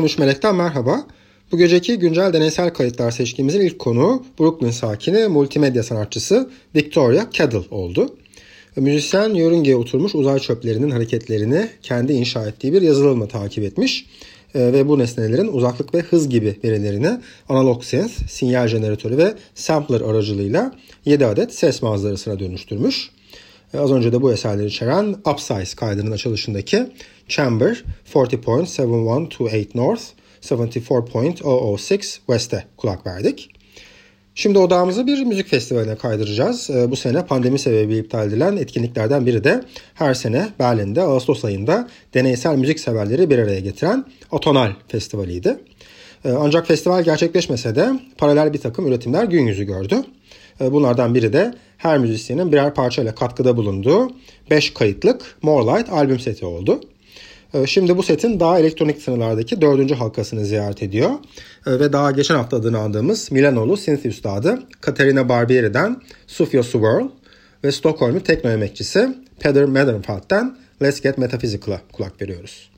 13 Melek'ten merhaba. Bu geceki güncel deneysel kayıtlar seçkimizin ilk konuğu Brooklyn sakini multimedya sanatçısı Victoria Caddell oldu. Müzisyen yörüngeye oturmuş uzay çöplerinin hareketlerini kendi inşa ettiği bir yazılımla takip etmiş e, ve bu nesnelerin uzaklık ve hız gibi verilerini analog synth, sinyal jeneratörü ve sampler aracılığıyla 7 adet ses manzarasına dönüştürmüş. E, az önce de bu eserleri içeren Upsize kaydının açılışındaki Chamber 40.7128 North 74.006 West'e kulak verdik. Şimdi odağımızı bir müzik festivaline kaydıracağız. E, bu sene pandemi sebebiyle iptal edilen etkinliklerden biri de her sene Berlin'de Ağustos ayında deneysel müzik severleri bir araya getiren Atonal Festivali'ydi. E, ancak festival gerçekleşmese de paralel bir takım üretimler gün yüzü gördü. Bunlardan biri de her müzisyenin birer parçayla katkıda bulunduğu 5 kayıtlık More Light albüm seti oldu. Ee, şimdi bu setin daha elektronik sınırlardaki dördüncü halkasını ziyaret ediyor. Ee, ve daha geçen hafta adını andığımız Milanolu synth üstadı Katerina Barbieri'den Sufio Swirl ve Stockholm'un tekno emekçisi Peter Medenfeld'den Let's Get Metaphysical'a kulak veriyoruz.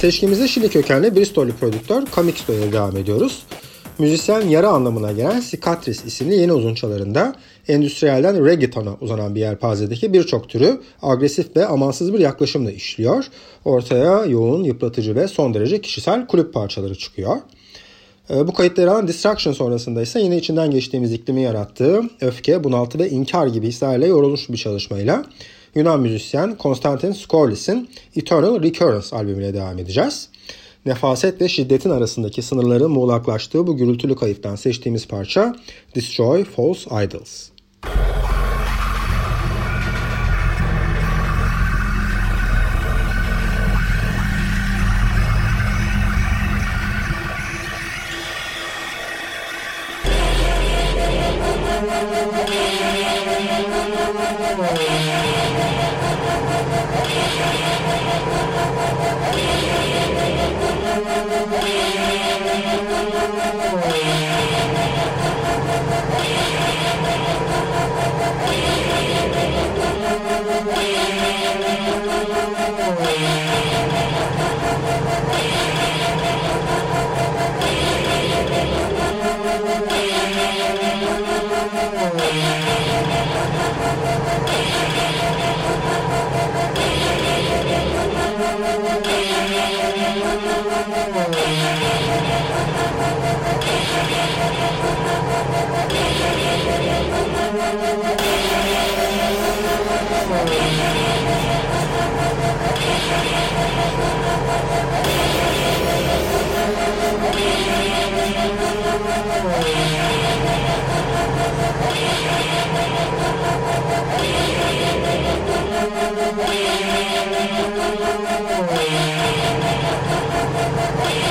Seçkimizde Şili kökenli Bristol'lü prodüktör Camixto ile devam ediyoruz. Müzisyen yara anlamına gelen Cicatrice isimli yeni uzunçalarında endüstriyelden reggaeton'a uzanan bir yelpazedeki birçok türü agresif ve amansız bir yaklaşımla işliyor. Ortaya yoğun, yıpratıcı ve son derece kişisel kulüp parçaları çıkıyor. Ee, bu kayıtları alan Distraction sonrasında ise yine içinden geçtiğimiz iklimi yarattığı öfke, bunaltı ve inkar gibi hislerle yorulmuş bir çalışmayla Yunan müzisyen Konstantin Skorlis'in Eternal Recurrence albümüyle devam edeceğiz. Nefaset ve şiddetin arasındaki sınırların muğlaklaştığı bu gürültülü kayıttan seçtiğimiz parça Destroy False Idols. We'll be right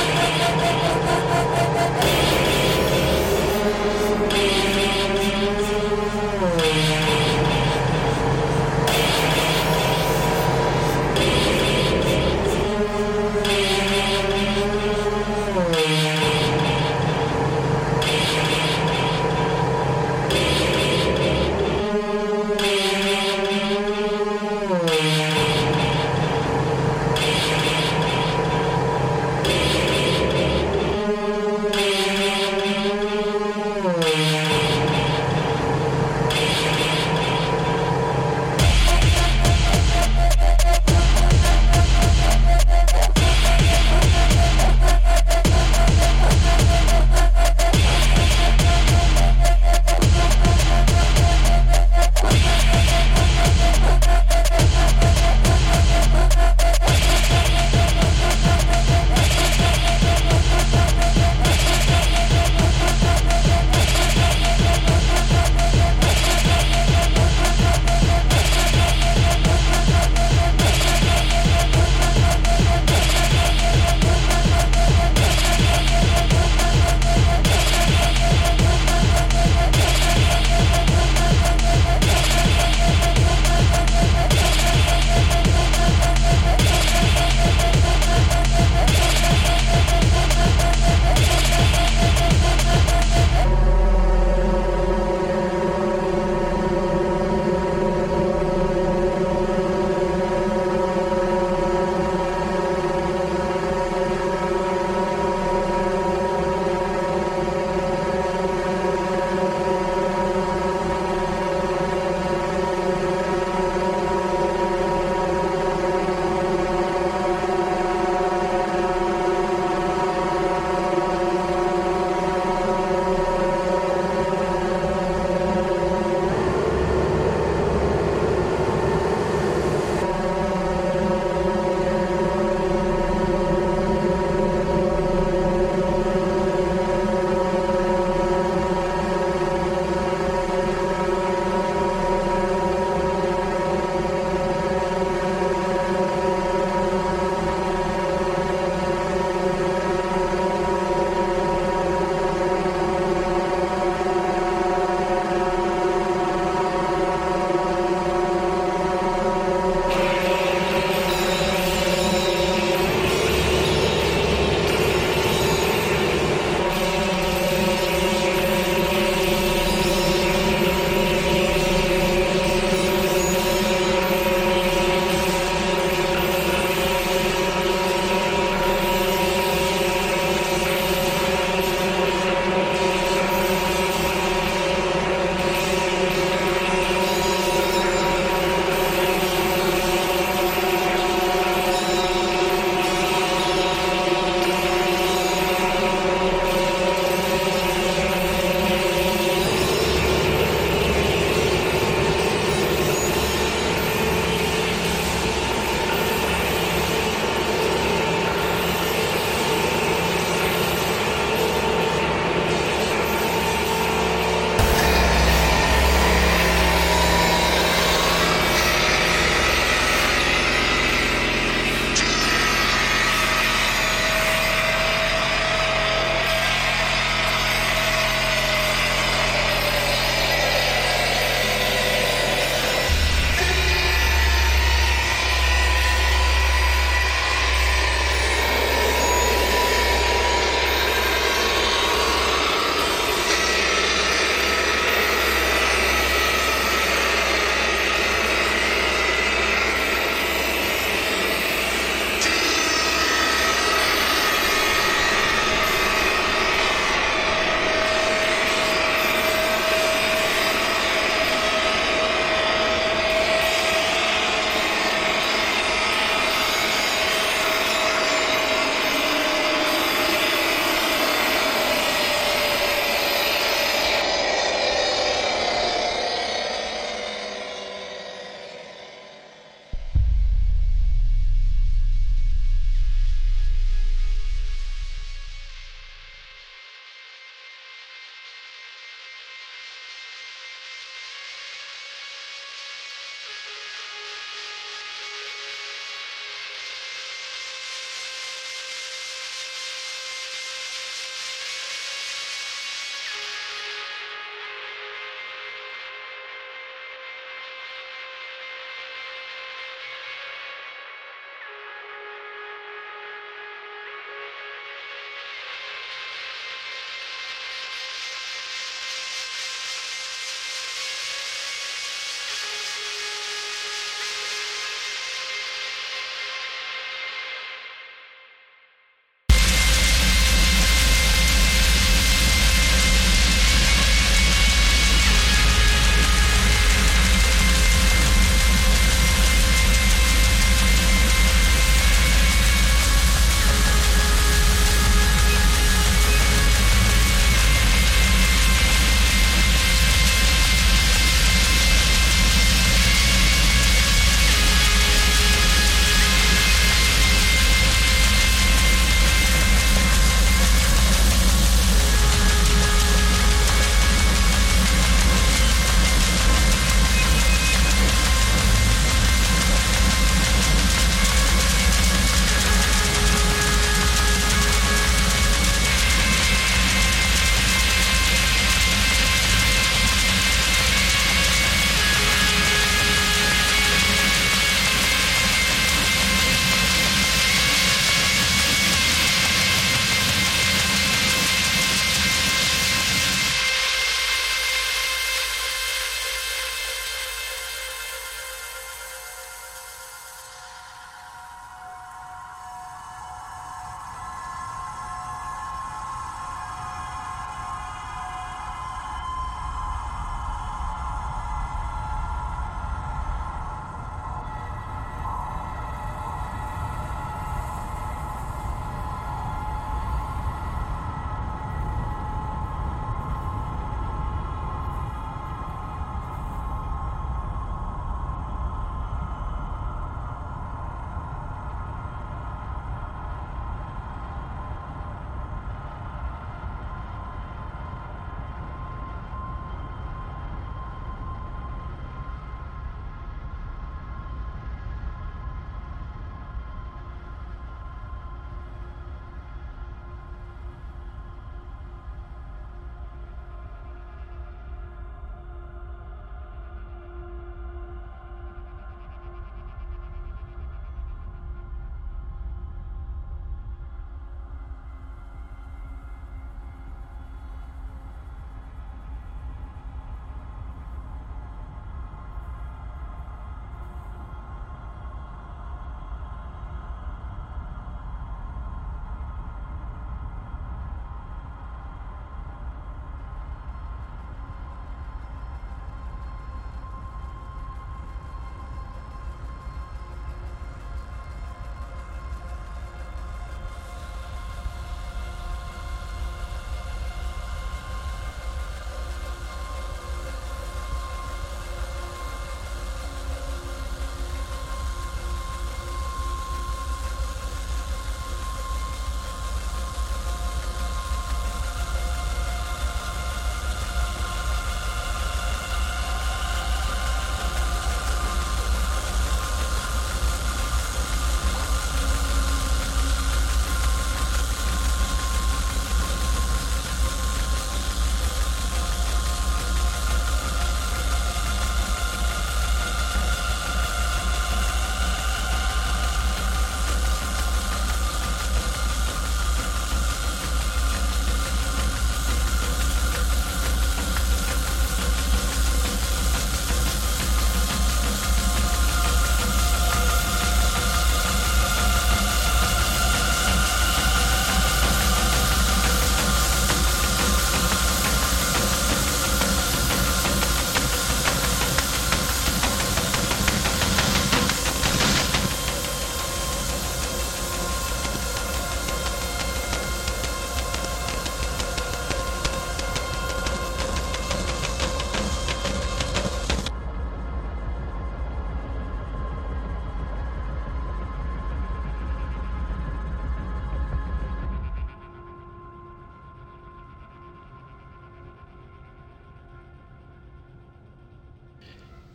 back.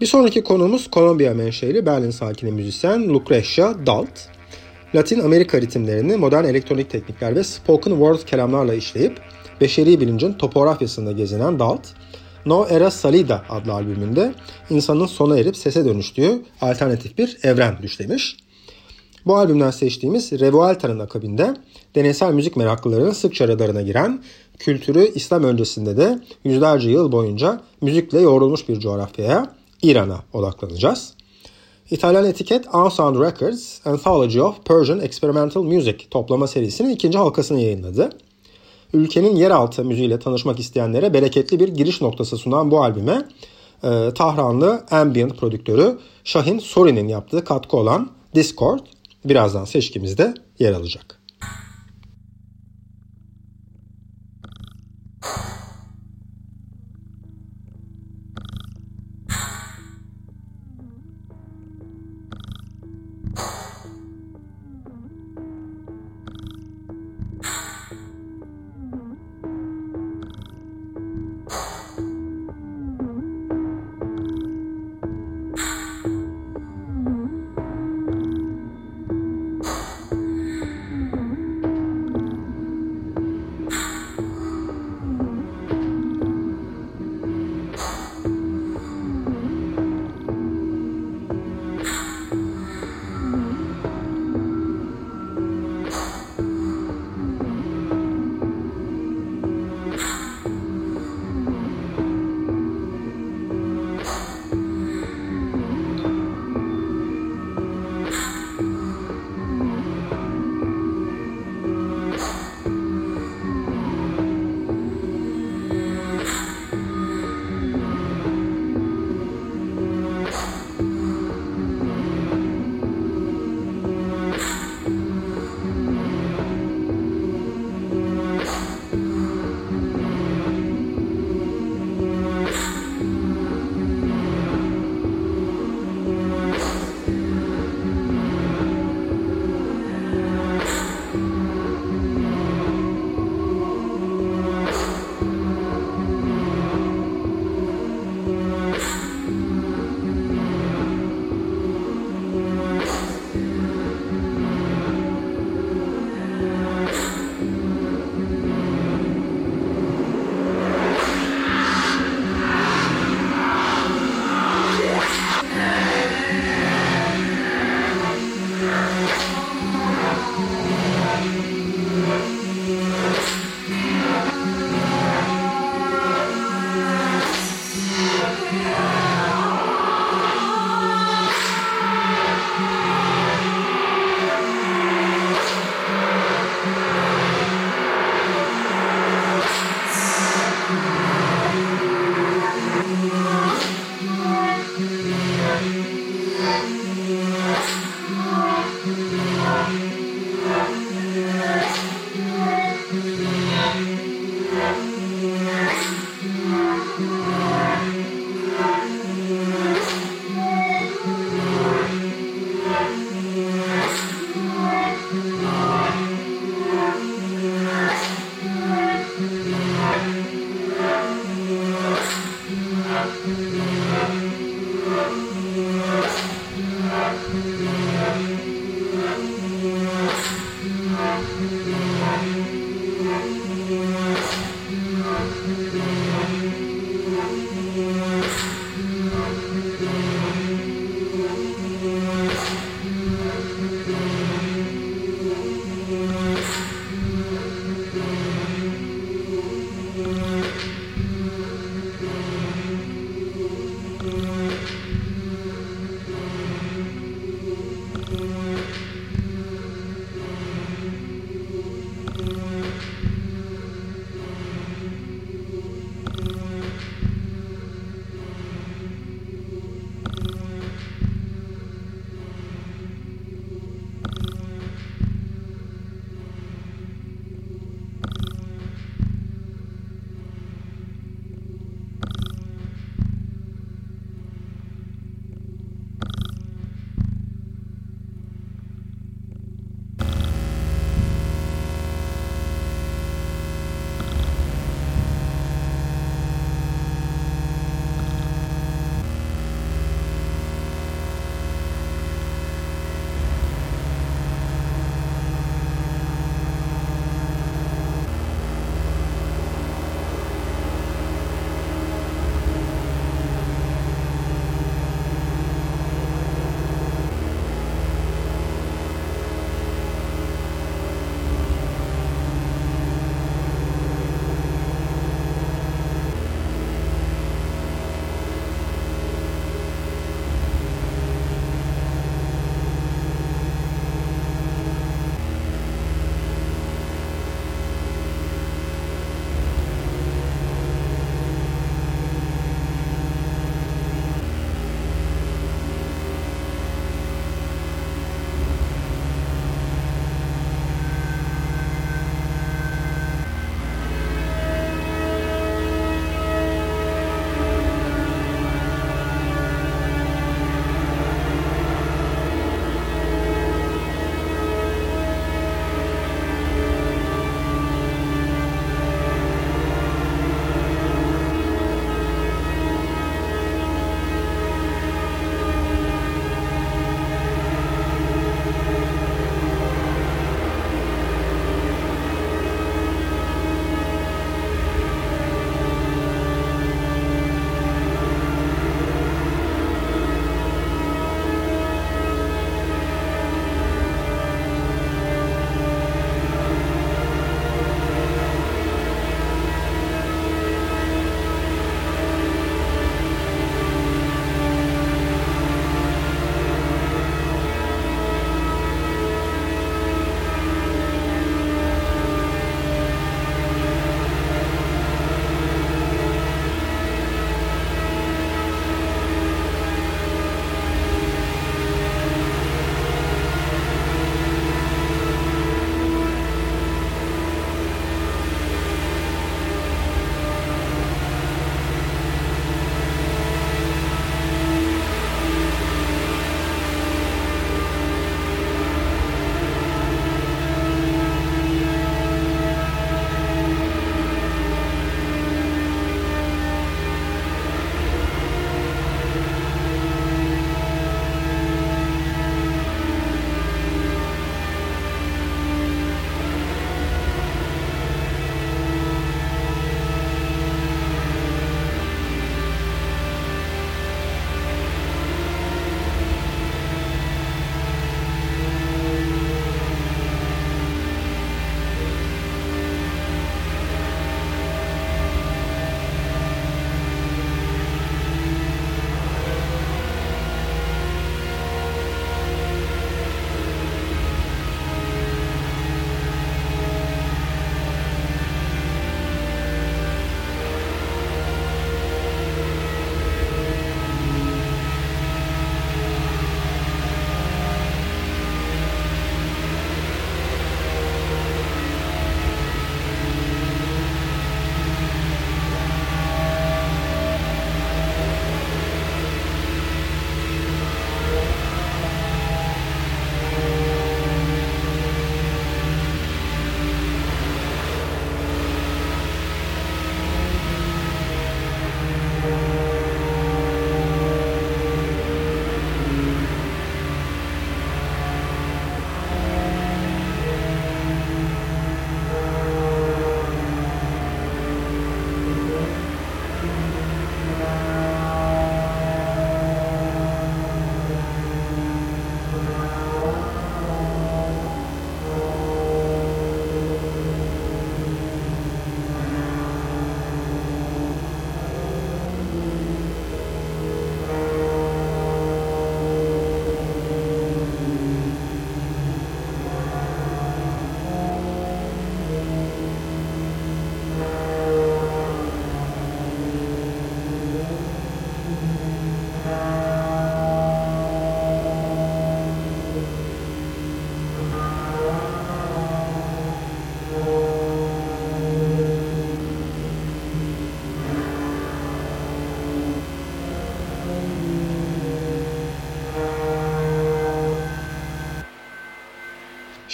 Bir sonraki konumuz Kolombiya menşeli Berlin sakini müzisyen Lucrecia Dalt. Latin Amerika ritimlerini modern elektronik teknikler ve spoken word kelamlarla işleyip beşeri bilincin topografyasında gezinen Dalt, No Era Salida adlı albümünde insanın sona erip sese dönüştüğü alternatif bir evren düşlemiş. Bu albümden seçtiğimiz Revuelta'nın akabinde deneysel müzik meraklılarının sıkça radarına giren, kültürü İslam öncesinde de yüzlerce yıl boyunca müzikle yoğrulmuş bir coğrafyaya, İran'a odaklanacağız. İtalyan etiket Unsound Records, Anthology of Persian Experimental Music toplama serisinin ikinci halkasını yayınladı. Ülkenin yeraltı müziğiyle tanışmak isteyenlere bereketli bir giriş noktası sunan bu albüme e, Tahranlı ambient prodüktörü Şahin Sori'nin yaptığı katkı olan Discord birazdan seçkimizde yer alacak.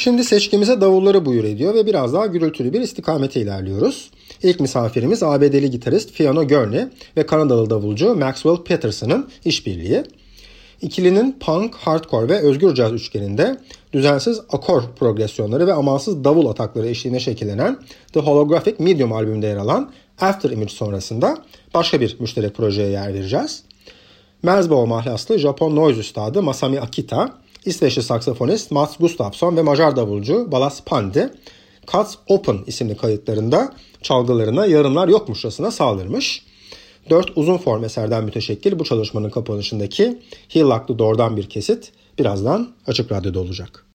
Şimdi seçkimize davulları buyur ediyor ve biraz daha gürültülü bir istikamete ilerliyoruz. İlk misafirimiz ABD'li gitarist Fiona Gurney ve Kanadalı davulcu Maxwell Peterson'ın işbirliği. İkilinin punk, hardcore ve özgür caz üçgeninde düzensiz akor progresyonları ve amansız davul atakları eşliğinde şekillenen The Holographic Medium albümünde yer alan After Image sonrasında başka bir müşterek projeye yer vereceğiz. Merzbow mahlaslı Japon noise üstadı Masami Akita, İsveçli saksafonist Mats Gustafsson ve Macar davulcu Balas Pandi, Cuts Open isimli kayıtlarında çalgılarına yarınlar yokmuşçasına saldırmış. Dört uzun form eserden müteşekkil bu çalışmanın kapanışındaki Hillock'lı doğrudan bir kesit birazdan Açık Radyo'da olacak.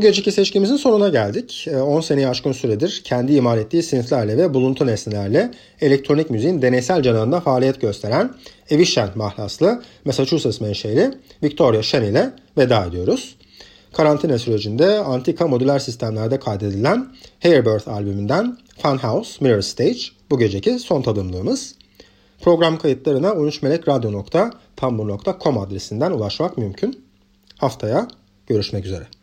Bu geceki seçkimizin sonuna geldik. 10 ee, seneyi aşkın süredir kendi imal ettiği siniflerle ve buluntu nesnelerle elektronik müziğin deneysel canağında faaliyet gösteren Evişen mahlaslı Massachusetts menşeli Victoria Shen ile veda ediyoruz. Karantina sürecinde antika modüler sistemlerde kaydedilen Hairbirth albümünden Funhouse Mirror Stage bu geceki son tadımlığımız. Program kayıtlarına 13melekradyo.tumblr.com adresinden ulaşmak mümkün. Haftaya görüşmek üzere.